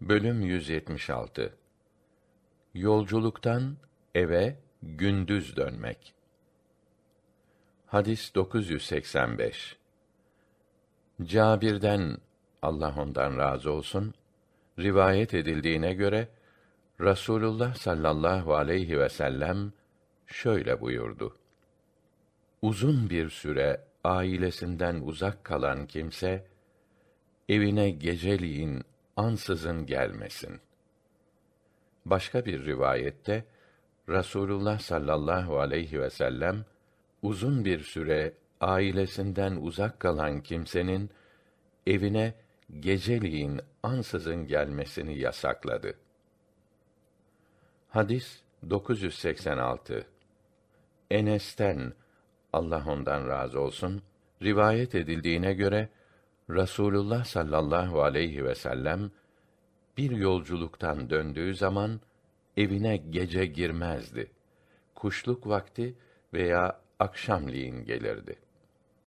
Bölüm 176 Yolculuktan eve gündüz dönmek. Hadis 985 Cabir'den Allah ondan razı olsun rivayet edildiğine göre Rasulullah sallallahu aleyhi ve sellem şöyle buyurdu. Uzun bir süre ailesinden uzak kalan kimse evine geceliğin ansızın gelmesin. Başka bir rivayette Rasulullah sallallahu aleyhi ve sellem uzun bir süre ailesinden uzak kalan kimsenin evine geceliğin ansızın gelmesini yasakladı. Hadis 986 Enes'ten Allah ondan razı olsun rivayet edildiğine göre Rasulullah sallallahu aleyhi ve sellem bir yolculuktan döndüğü zaman evine gece girmezdi. Kuşluk vakti veya akşamleyin gelirdi.